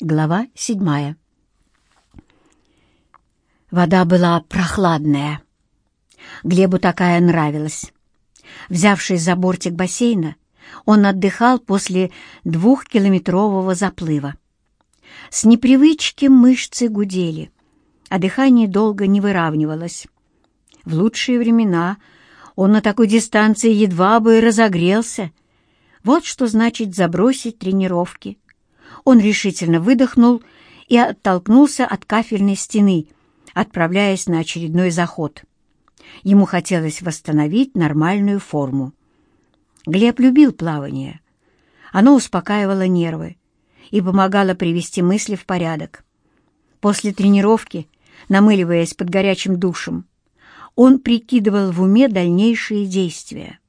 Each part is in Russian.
Глава седьмая. Вода была прохладная. Глебу такая нравилась. Взявшись за бортик бассейна, он отдыхал после двухкилометрового заплыва. С непривычки мышцы гудели, а дыхание долго не выравнивалось. В лучшие времена он на такой дистанции едва бы разогрелся. Вот что значит забросить тренировки — он решительно выдохнул и оттолкнулся от кафельной стены, отправляясь на очередной заход. Ему хотелось восстановить нормальную форму. Глеб любил плавание. Оно успокаивало нервы и помогало привести мысли в порядок. После тренировки, намыливаясь под горячим душем, он прикидывал в уме дальнейшие действия.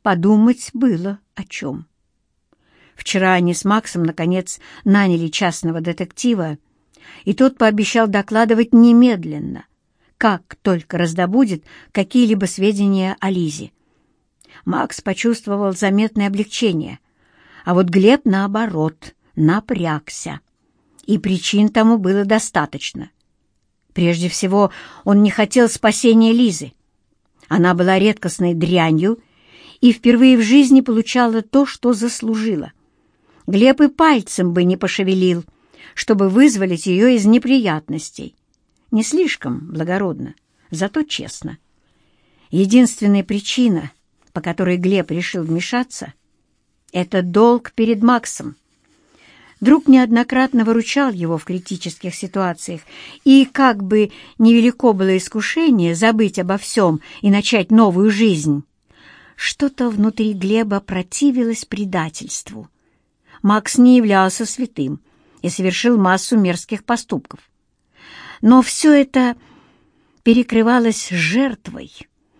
Подумать было о чем. Вчера они с Максом, наконец, наняли частного детектива, и тот пообещал докладывать немедленно, как только раздобудет какие-либо сведения о Лизе. Макс почувствовал заметное облегчение, а вот Глеб, наоборот, напрягся. И причин тому было достаточно. Прежде всего, он не хотел спасения Лизы. Она была редкостной дрянью и впервые в жизни получала то, что заслужила — Глеб и пальцем бы не пошевелил, чтобы вызволить ее из неприятностей. Не слишком благородно, зато честно. Единственная причина, по которой Глеб решил вмешаться, это долг перед Максом. Друг неоднократно выручал его в критических ситуациях, и как бы невелико было искушение забыть обо всем и начать новую жизнь, что-то внутри Глеба противилось предательству. Макс не являлся святым и совершил массу мерзких поступков. Но все это перекрывалось жертвой,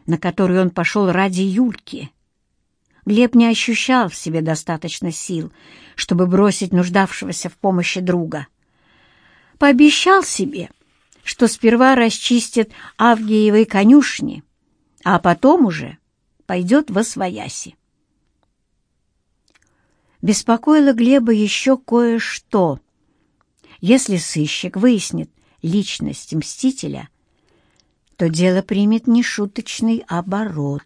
на которую он пошел ради Юльки. Глеб не ощущал в себе достаточно сил, чтобы бросить нуждавшегося в помощи друга. Пообещал себе, что сперва расчистит Авгиевой конюшни, а потом уже пойдет во свояси. Беспокоило Глеба еще кое-что. Если сыщик выяснит личность мстителя, то дело примет нешуточный оборот.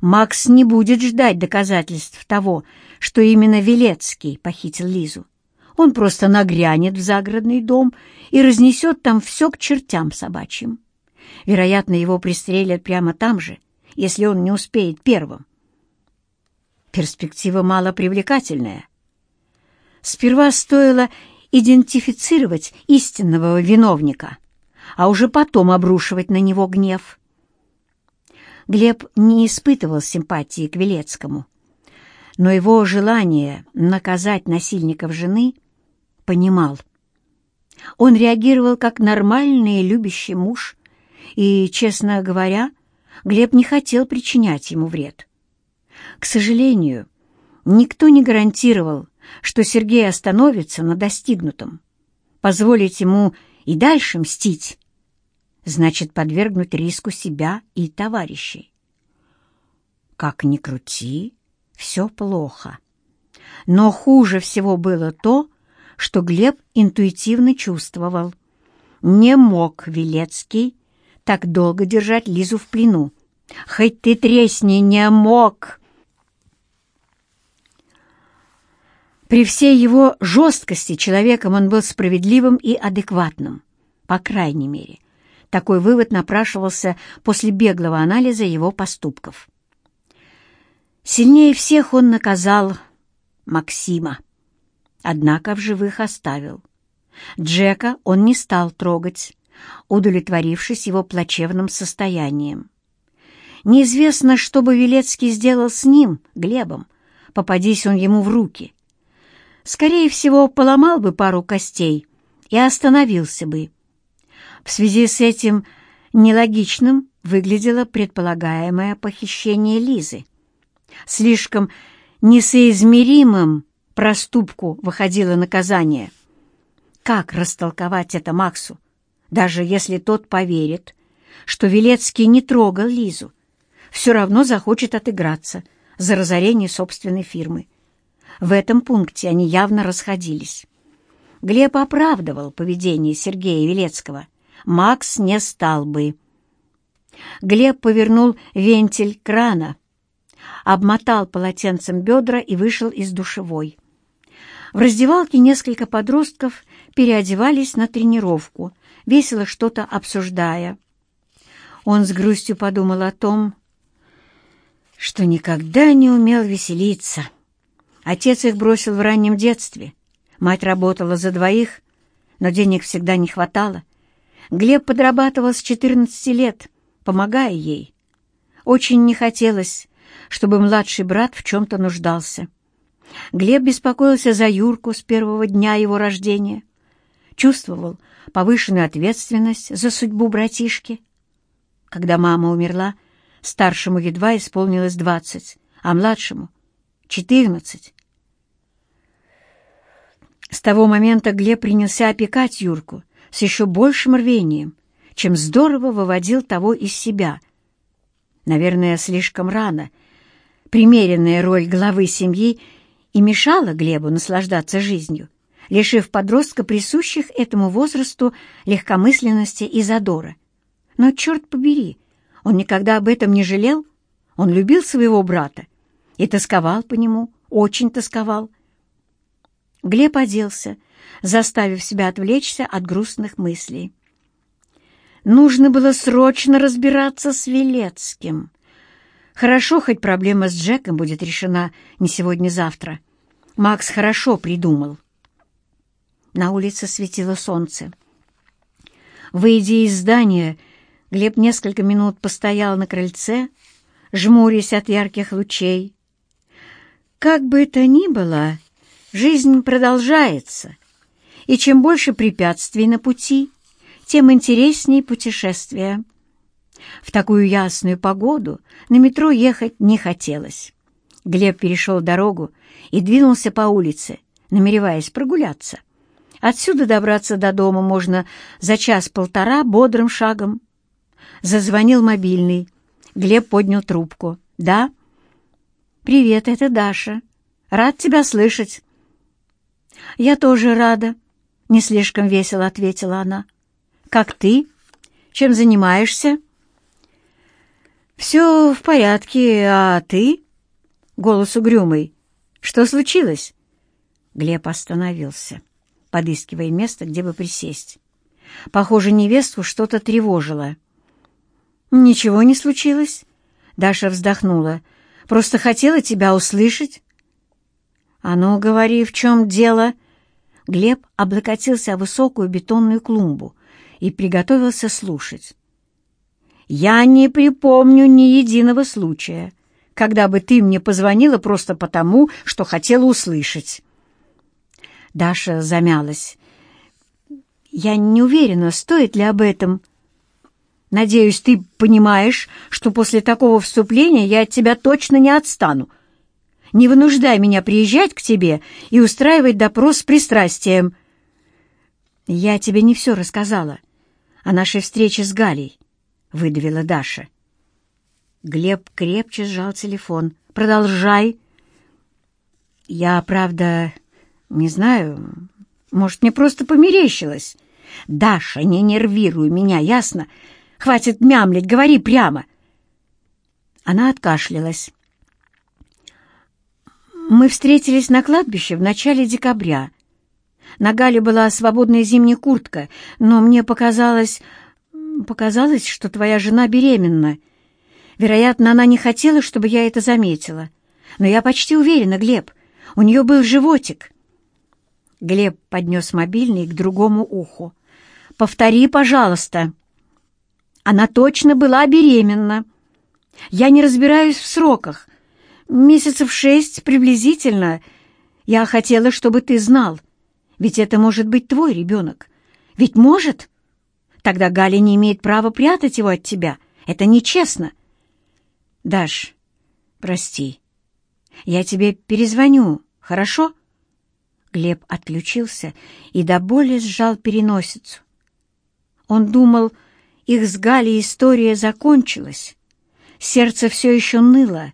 Макс не будет ждать доказательств того, что именно Велецкий похитил Лизу. Он просто нагрянет в загородный дом и разнесет там все к чертям собачьим. Вероятно, его пристрелят прямо там же, если он не успеет первым. Перспектива малопривлекательная. Сперва стоило идентифицировать истинного виновника, а уже потом обрушивать на него гнев. Глеб не испытывал симпатии к Велецкому, но его желание наказать насильников жены понимал. Он реагировал как нормальный любящий муж, и, честно говоря, Глеб не хотел причинять ему вред. К сожалению, никто не гарантировал, что Сергей остановится на достигнутом. Позволить ему и дальше мстить значит подвергнуть риску себя и товарищей. Как ни крути, все плохо. Но хуже всего было то, что Глеб интуитивно чувствовал. Не мог Велецкий так долго держать Лизу в плену. Хоть ты тресни, не мог! При всей его жесткости человеком он был справедливым и адекватным, по крайней мере. Такой вывод напрашивался после беглого анализа его поступков. Сильнее всех он наказал Максима, однако в живых оставил. Джека он не стал трогать, удовлетворившись его плачевным состоянием. Неизвестно, что бы Велецкий сделал с ним, Глебом, попадись он ему в руки — скорее всего, поломал бы пару костей и остановился бы. В связи с этим нелогичным выглядело предполагаемое похищение Лизы. Слишком несоизмеримым проступку выходило наказание. Как растолковать это Максу, даже если тот поверит, что Велецкий не трогал Лизу, все равно захочет отыграться за разорение собственной фирмы. В этом пункте они явно расходились. Глеб оправдывал поведение Сергея Велецкого. Макс не стал бы. Глеб повернул вентиль крана, обмотал полотенцем бедра и вышел из душевой. В раздевалке несколько подростков переодевались на тренировку, весело что-то обсуждая. Он с грустью подумал о том, что никогда не умел веселиться. Отец их бросил в раннем детстве. Мать работала за двоих, но денег всегда не хватало. Глеб подрабатывал с 14 лет, помогая ей. Очень не хотелось, чтобы младший брат в чем-то нуждался. Глеб беспокоился за Юрку с первого дня его рождения, чувствовал повышенную ответственность за судьбу братишки. Когда мама умерла, старшему едва исполнилось двадцать, а младшему — четырнадцать. С того момента Глеб принялся опекать Юрку с еще большим рвением, чем здорово выводил того из себя. Наверное, слишком рано. Примеренная роль главы семьи и мешала Глебу наслаждаться жизнью, лишив подростка присущих этому возрасту легкомысленности и задора. Но, черт побери, он никогда об этом не жалел, он любил своего брата и тосковал по нему, очень тосковал. Глеб оделся, заставив себя отвлечься от грустных мыслей. Нужно было срочно разбираться с Велецким. Хорошо, хоть проблема с Джеком будет решена не сегодня-завтра. Макс хорошо придумал. На улице светило солнце. Выйдя из здания, Глеб несколько минут постоял на крыльце, жмурясь от ярких лучей. Как бы это ни было, жизнь продолжается, и чем больше препятствий на пути, тем интереснее путешествие. В такую ясную погоду на метро ехать не хотелось. Глеб перешел дорогу и двинулся по улице, намереваясь прогуляться. Отсюда добраться до дома можно за час-полтора бодрым шагом. Зазвонил мобильный. Глеб поднял трубку. «Да?» «Привет, это Даша. Рад тебя слышать». «Я тоже рада», — не слишком весело ответила она. «Как ты? Чем занимаешься?» «Все в порядке, а ты?» Голос угрюмый. «Что случилось?» Глеб остановился, подыскивая место, где бы присесть. Похоже, невесту что-то тревожило. «Ничего не случилось?» Даша вздохнула. «Просто хотела тебя услышать». «А ну, говори, в чем дело?» Глеб облокотился о высокую бетонную клумбу и приготовился слушать. «Я не припомню ни единого случая, когда бы ты мне позвонила просто потому, что хотела услышать». Даша замялась. «Я не уверена, стоит ли об этом...» «Надеюсь, ты понимаешь, что после такого вступления я от тебя точно не отстану. Не вынуждай меня приезжать к тебе и устраивать допрос с пристрастием». «Я тебе не все рассказала о нашей встрече с Галей», — выдавила Даша. Глеб крепче сжал телефон. «Продолжай». «Я, правда, не знаю. Может, мне просто померещилось. Даша, не нервируй меня, ясно? Хватит мямлить, говори прямо». Она откашлялась. Мы встретились на кладбище в начале декабря. На Гале была свободная зимняя куртка, но мне показалось... Показалось, что твоя жена беременна. Вероятно, она не хотела, чтобы я это заметила. Но я почти уверена, Глеб, у нее был животик. Глеб поднес мобильный к другому уху. «Повтори, пожалуйста». Она точно была беременна. Я не разбираюсь в сроках, Месяцев шесть приблизительно. Я хотела, чтобы ты знал. Ведь это может быть твой ребенок. Ведь может? Тогда Галя не имеет права прятать его от тебя. Это нечестно. Даш, прости. Я тебе перезвоню, хорошо? Глеб отключился и до боли сжал переносицу. Он думал, их с Галей история закончилась. Сердце все еще ныло,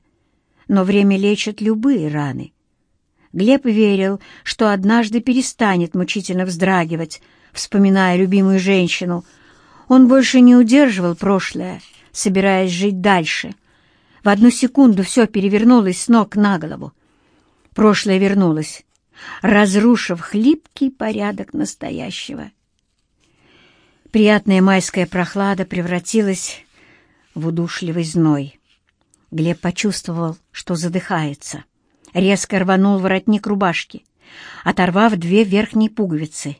но время лечит любые раны. Глеб верил, что однажды перестанет мучительно вздрагивать, вспоминая любимую женщину. Он больше не удерживал прошлое, собираясь жить дальше. В одну секунду все перевернулось с ног на голову. Прошлое вернулось, разрушив хлипкий порядок настоящего. Приятная майская прохлада превратилась в удушливый зной. Глеб почувствовал, что задыхается. Резко рванул воротник рубашки, оторвав две верхние пуговицы.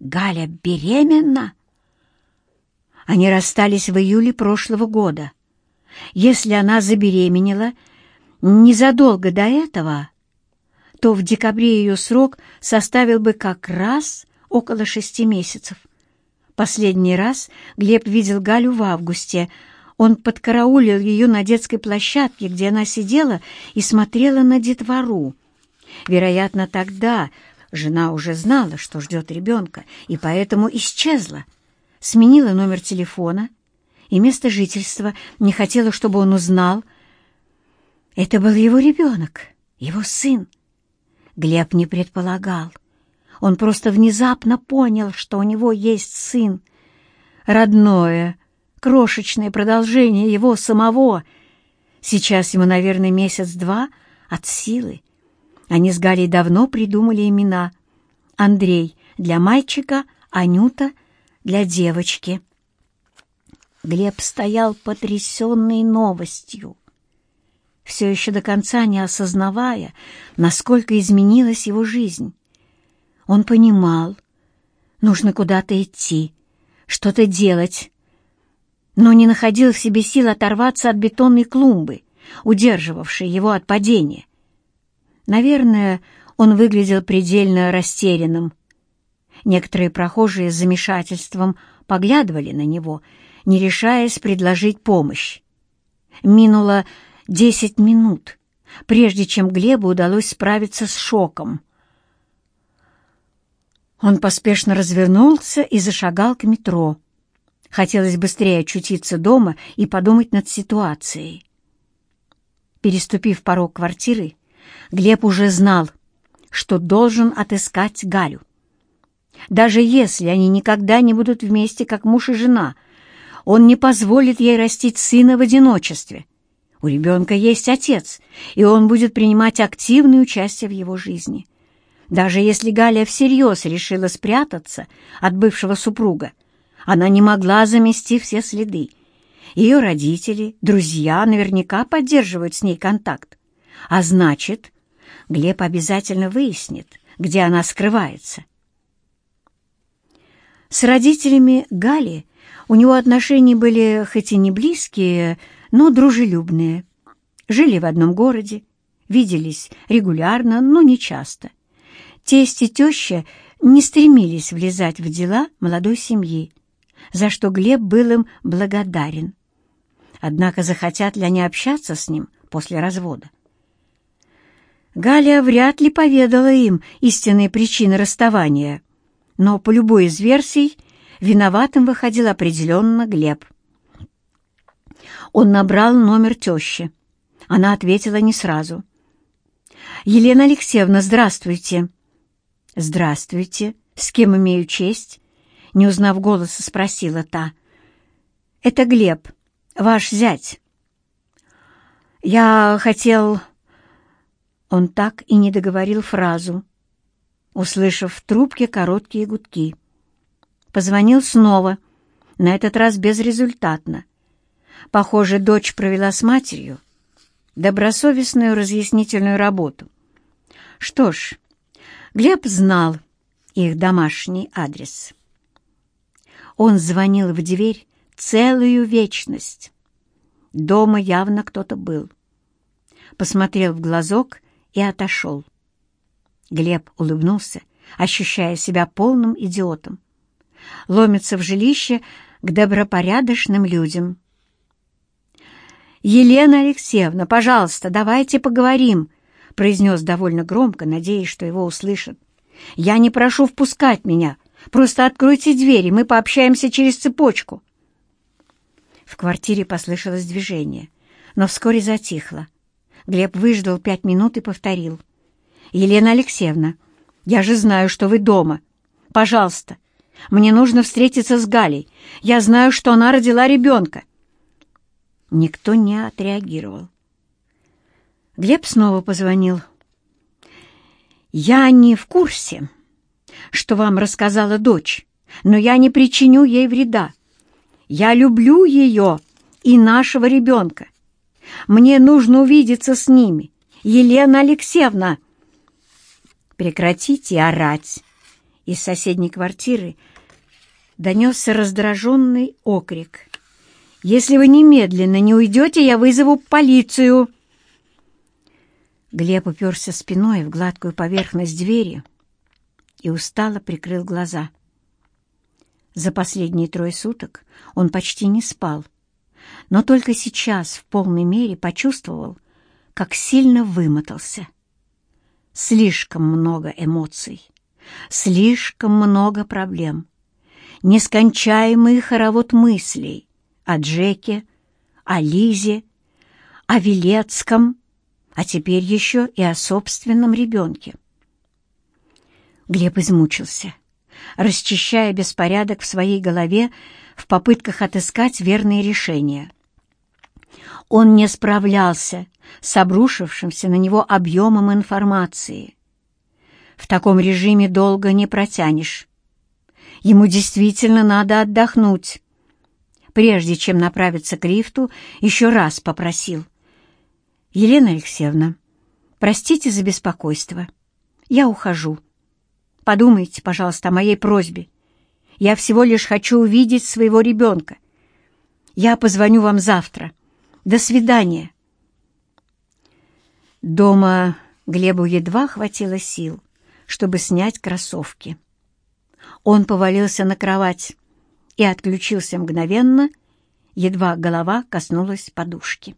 «Галя беременна?» Они расстались в июле прошлого года. Если она забеременела незадолго до этого, то в декабре ее срок составил бы как раз около шести месяцев. Последний раз Глеб видел Галю в августе. Он подкараулил ее на детской площадке, где она сидела и смотрела на детвору. Вероятно, тогда жена уже знала, что ждет ребенка, и поэтому исчезла. Сменила номер телефона и место жительства, не хотела, чтобы он узнал. Это был его ребенок, его сын. Глеб не предполагал, он просто внезапно понял, что у него есть сын. Родное, крошечное продолжение его самого. Сейчас ему, наверное, месяц-два от силы. Они с Галей давно придумали имена. Андрей для мальчика, Анюта для девочки. Глеб стоял потрясенный новостью, все еще до конца не осознавая, насколько изменилась его жизнь. Он понимал, нужно куда-то идти, что-то делать, но не находил в себе сил оторваться от бетонной клумбы, удерживавшей его от падения. Наверное, он выглядел предельно растерянным. Некоторые прохожие с замешательством поглядывали на него, не решаясь предложить помощь. Минуло десять минут, прежде чем Глебу удалось справиться с шоком — он поспешно развернулся и зашагал к метро. Хотелось быстрее очутиться дома и подумать над ситуацией. Переступив порог квартиры, Глеб уже знал, что должен отыскать Галю. Даже если они никогда не будут вместе, как муж и жена, он не позволит ей растить сына в одиночестве. У ребенка есть отец, и он будет принимать активное участие в его жизни. Даже если Галя всерьез решила спрятаться от бывшего супруга, она не могла замести все следы. Ее родители, друзья наверняка поддерживают с ней контакт. А значит, Глеб обязательно выяснит, где она скрывается. С родителями Гали у него отношения были хоть и не близкие, но дружелюбные. Жили в одном городе, виделись регулярно, но не часто – Тесть и теща не стремились влезать в дела молодой семьи, за что Глеб был им благодарен. Однако захотят ли они общаться с ним после развода? Галя вряд ли поведала им истинные причины расставания, но по любой из версий виноватым выходил определенно Глеб. Он набрал номер тещи. Она ответила не сразу. «Елена Алексеевна, здравствуйте!» «Здравствуйте. С кем имею честь?» Не узнав голоса, спросила та. «Это Глеб, ваш зять». «Я хотел...» Он так и не договорил фразу, услышав в трубке короткие гудки. Позвонил снова, на этот раз безрезультатно. Похоже, дочь провела с матерью добросовестную разъяснительную работу. Что ж, Глеб знал их домашний адрес. Он звонил в дверь целую вечность. Дома явно кто-то был. Посмотрел в глазок и отошел. Глеб улыбнулся, ощущая себя полным идиотом. Ломится в жилище к добропорядочным людям. «Елена Алексеевна, пожалуйста, давайте поговорим», — произнес довольно громко, надеясь, что его услышат. «Я не прошу впускать меня. Просто откройте дверь, и мы пообщаемся через цепочку». В квартире послышалось движение, но вскоре затихло. Глеб выждал пять минут и повторил. «Елена Алексеевна, я же знаю, что вы дома. Пожалуйста, мне нужно встретиться с Галей. Я знаю, что она родила ребенка». Никто не отреагировал. Глеб снова позвонил. «Я не в курсе, что вам рассказала дочь, но я не причиню ей вреда. Я люблю ее и нашего ребенка. Мне нужно увидеться с ними. Елена Алексеевна!» «Прекратите орать!» Из соседней квартиры донесся раздраженный окрик. «Если вы немедленно не уйдете, я вызову полицию!» Глеб уперся спиной в гладкую поверхность двери и устало прикрыл глаза. За последние трое суток он почти не спал, но только сейчас в полной мере почувствовал, как сильно вымотался. Слишком много эмоций, слишком много проблем, нескончаемый хоровод мыслей о Джеке, о Лизе, о Велецком, а теперь еще и о собственном ребенке. Глеб измучился, расчищая беспорядок в своей голове в попытках отыскать верные решения. Он не справлялся с обрушившимся на него объемом информации. В таком режиме долго не протянешь. Ему действительно надо отдохнуть. Прежде чем направиться к лифту, еще раз попросил. «Елена Алексеевна, простите за беспокойство. Я ухожу. Подумайте, пожалуйста, о моей просьбе. Я всего лишь хочу увидеть своего ребенка. Я позвоню вам завтра. До свидания». Дома Глебу едва хватило сил, чтобы снять кроссовки. Он повалился на кровать и отключился мгновенно, едва голова коснулась подушки.